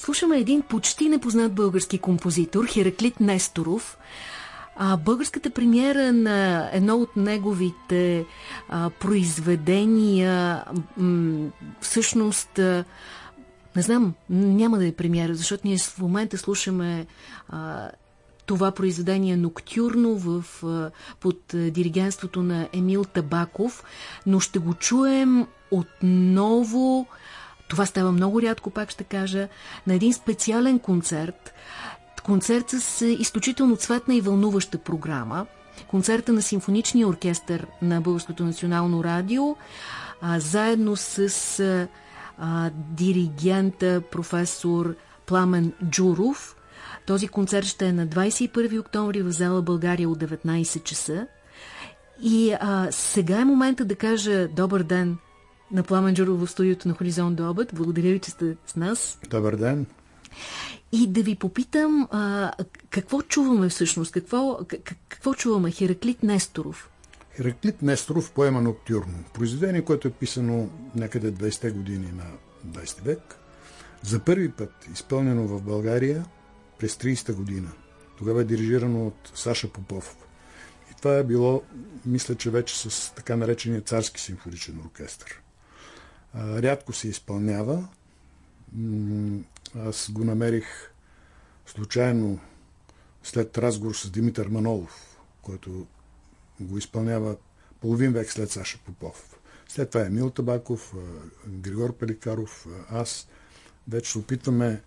Слушаме един почти непознат български композитор, Хераклит Несторов. А, българската премиера на едно от неговите а, произведения всъщност а, не знам, няма да е премиера, защото ние в момента слушаме а, това произведение ноктюрно в, а, под диригенството на Емил Табаков, но ще го чуем отново това става много рядко, пак ще кажа, на един специален концерт. Концерт с изключително цветна и вълнуваща програма. Концерта на Симфоничния оркестър на Българското национално радио, а, заедно с а, диригента професор Пламен Джуров. Този концерт ще е на 21 октомври в зала България от 19 часа. И а, сега е момента да кажа добър ден на Пламен Джуров в студиото на Хоризонт до обед. Благодаря ви, че сте с нас. Добър ден. И да ви попитам, а, какво чуваме всъщност? Какво, какво чуваме? Хераклит Несторов. Хераклит Несторов поема ноктюрно. Произведение, което е писано някъде 20-те години на 20 век. За първи път изпълнено в България през 30-та година. Тогава е дирижирано от Саша Попов. И това е било, мисля, че вече с така наречения царски симфоничен оркестър рядко се изпълнява. Аз го намерих случайно след разговор с Димитър Манолов, който го изпълнява половин век след Саша Попов. След това Емил Табаков, Григор Пеликаров, аз. Вече се опитваме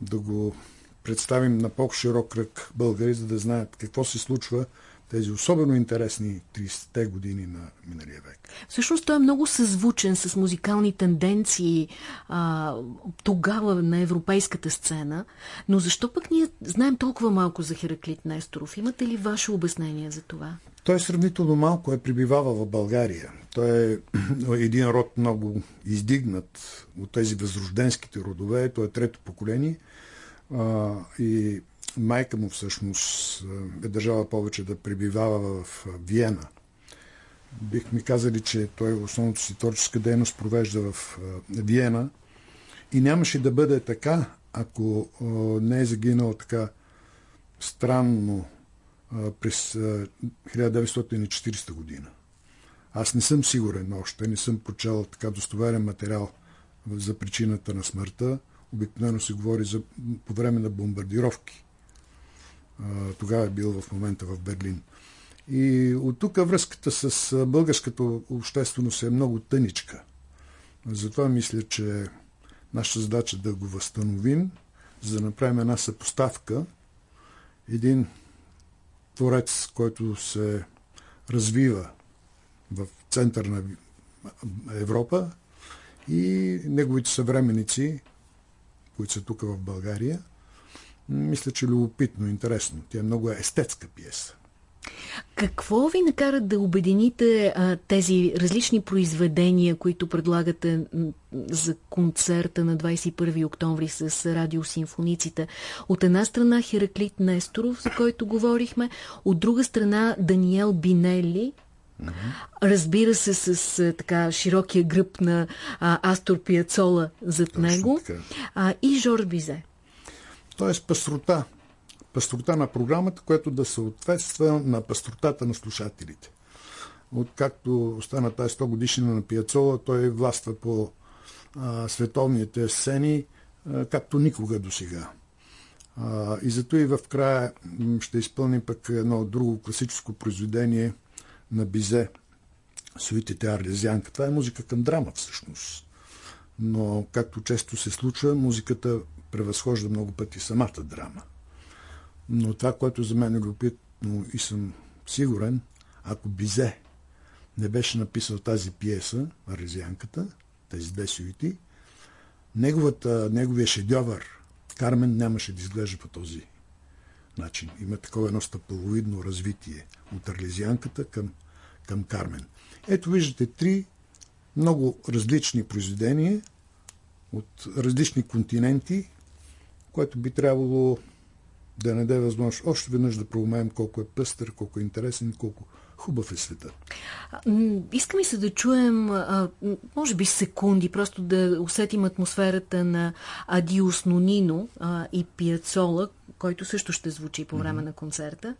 да го представим на по-широк кръг българи, за да знаят какво се случва тези особено интересни 30-те години на миналия век. Всъщност той е много съзвучен с музикални тенденции а, тогава на европейската сцена, но защо пък ние знаем толкова малко за Хераклит Несторов? Имате ли ваше обяснение за това? Той сравнително малко е прибивавал в България. Той е един род много издигнат от тези възрожденските родове. Той е трето поколение. А, и майка му всъщност е държала повече да пребивава в Виена. Бих ми казали, че той основното си творческа дейност провежда в Виена и нямаше да бъде така, ако не е загинал така странно през 1940 година. Аз не съм сигурен още, не съм прочел така достоверен материал за причината на смъртта. Обикновено се говори за, по време на бомбардировки тогава е бил в момента в Берлин. И от тук връзката с българската общественост е много тъничка. Затова мисля, че нашата задача е да го възстановим, за да направим една съпоставка. Един творец, който се развива в център на Европа и неговите съвременици, които са тук в България – мисля, че любопитно, интересно. Тя е много естетска пиеса. Какво ви накара да обедините а, тези различни произведения, които предлагате за концерта на 21 октомври с радиосимфониците? От една страна Хераклит Несторов, за който говорихме, от друга страна Даниел Бинели. Разбира се, с така широкия гръб на а, Астор Пиацола зад Точно него а, и Жорж Бизе. Тоест пастрота. Пастрота на програмата, която да съответства на пастротата на слушателите. Откакто остана тази 100 годишнина на Пиацола, той властва по а, световните сцени, а, както никога до сега. И зато и в края ще изпълним пък едно друго класическо произведение на Бизе, Суитите Арлезянка. Това е музика към драма всъщност. Но, както често се случва, музиката превъзхожда много пъти самата драма. Но това, което за мен е любопитно и съм сигурен, ако Бизе не беше написал тази пиеса, Арезианката, тези две суити, неговата, неговия шедьовър Кармен нямаше да изглежда по този начин. Има такова едно стъпаловидно развитие от Арлезианката към, към Кармен. Ето виждате три много различни произведения от различни континенти, което би трябвало да не даде възможност още веднъж да проумеем колко е пъстър, колко е интересен, колко Хубав е светът. Искаме се да чуем, може би секунди, просто да усетим атмосферата на Адиус Нонино и Пиацола, който също ще звучи по време mm -hmm. на концерта.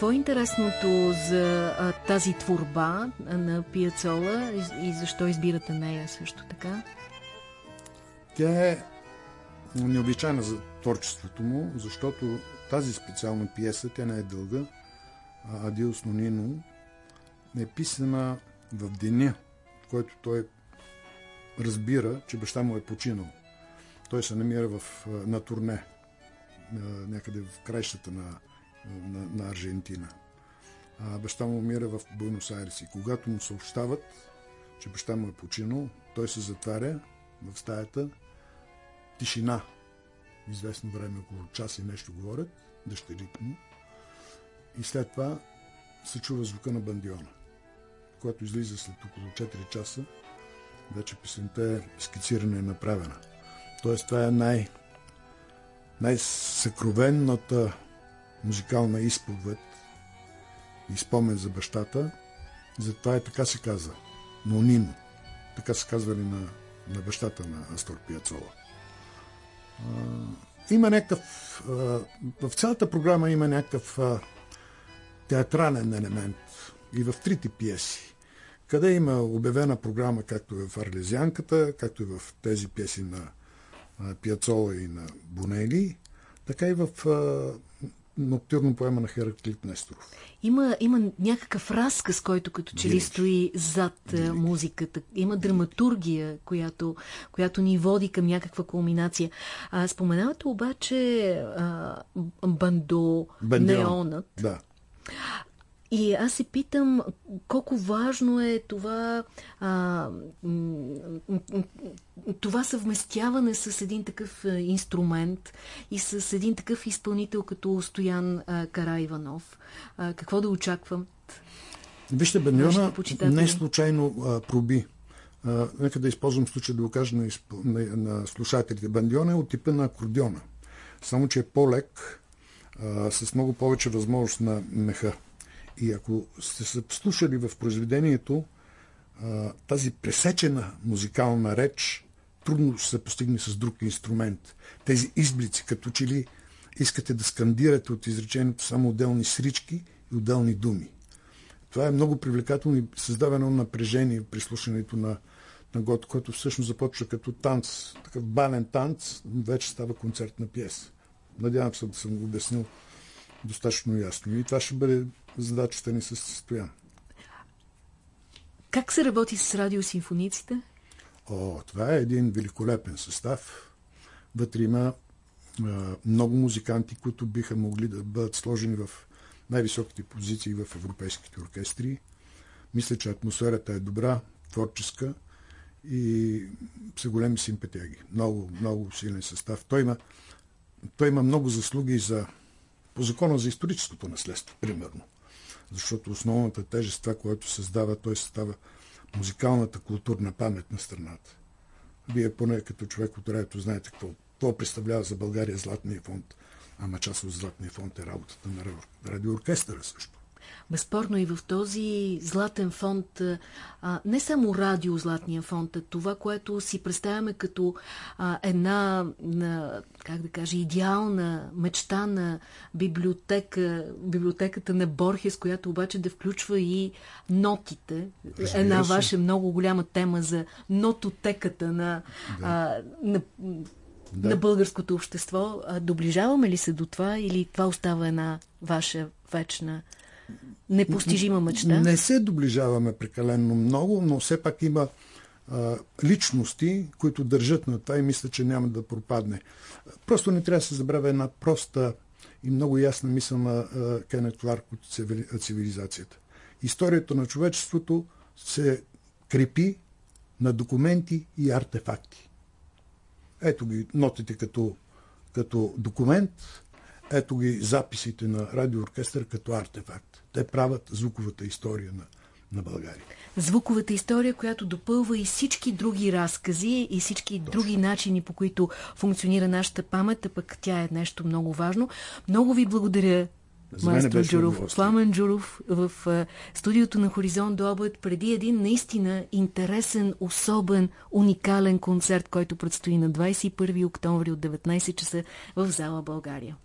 Какво е интересното за а, тази творба на Пиацола и, и защо избирате нея също така? Тя е необичайна за творчеството му, защото тази специална пиеса, тя не е дълга, Адиос Нонино е писана в деня, в който той разбира, че баща му е починал. Той се намира в, на турне някъде в краищата на на, на Аржентина. А, баща му умира в Буенос Айрес и когато му съобщават, че баща му е починал, той се затваря в стаята, тишина. Известно време, около час и нещо говорят, дъщерите му. И след това се чува звука на бандиона. Когато излиза след около 4 часа, вече песента е скицирана и направена. Тоест това е най- най-съкровенната музикална изповед и спомен за бащата. Затова и така се каза. Нонино. Така се казвали на, на бащата на Астор Пиацола. А, има някакъв... А, в цялата програма има някакъв а, театрален елемент. И в трите пиеси. Къде има обявена програма, както е в Арлезянката, както и в тези пиеси на Пиацола и на Бонели, така и в ноктюрно поема на Хераклит Несторов. Има, има някакъв разказ, който като че ли стои зад Велик. музиката. Има драматургия, която, която ни води към някаква кулминация. А, споменавате обаче а, бандо, Бандион. неонът. Да. И аз се питам колко важно е това, а, това съвместяване с един такъв инструмент и с един такъв изпълнител като Стоян а, Караиванов. А, какво да очаквам? Вижте, Беньона не случайно а, проби. А, нека да използвам случай да го кажа на, на, на слушателите. Бандиона е от типа на акордиона. Само, че е по-лек, с много повече възможност на меха. И ако сте се слушали в произведението, тази пресечена музикална реч трудно ще се постигне с друг инструмент. Тези изблици, като че ли искате да скандирате от изречението само отделни срички и отделни думи. Това е много привлекателно и създава едно напрежение при слушането на, на год, който всъщност започва като танц, такъв бален танц, вече става концертна пиеса. Надявам се да съм го обяснил достатъчно ясно. И това ще бъде задачата ни с Стоян. Как се работи с радиосимфониците? О, това е един великолепен състав. Вътре има а, много музиканти, които биха могли да бъдат сложени в най-високите позиции в европейските оркестри. Мисля, че атмосферата е добра, творческа и са големи симпатияги. Много, много силен състав. Той има, той има много заслуги за, по закона за историческото наследство, примерно защото основната тежест, това, което създава, той създава музикалната културна памет на страната. Вие поне като човек от радиото знаете какво, какво представлява за България Златния фонд, ама част от Златния фонд е работата на радиооркестъра също. Безспорно и в този златен фонд, а, не само радио златния фонд, а това, което си представяме като а, една, на, как да кажа, идеална мечта на библиотека, библиотеката на Борхес, която обаче да включва и нотите. Разбира една се. ваша много голяма тема за нототеката на, да. а, на да. на българското общество. Доближаваме ли се до това или това остава една ваша вечна непостижима мечта? Не се доближаваме прекалено много, но все пак има а, личности, които държат на това и мисля, че няма да пропадне. Просто не трябва да се забравя една проста и много ясна мисъл на Кенет Кларк от цивилизацията. Историята на човечеството се крепи на документи и артефакти. Ето ги нотите като, като документ, ето ги записите на радиооркестър като артефакт. Те правят звуковата история на, на България. Звуковата история, която допълва и всички други разкази и всички Точно. други начини, по които функционира нашата памет, а пък тя е нещо много важно. Много ви благодаря, Майстор Джуров, Пламен Джуров в студиото на Хоризонт до обед преди един наистина интересен, особен, уникален концерт, който предстои на 21 октомври от 19 часа в зала България.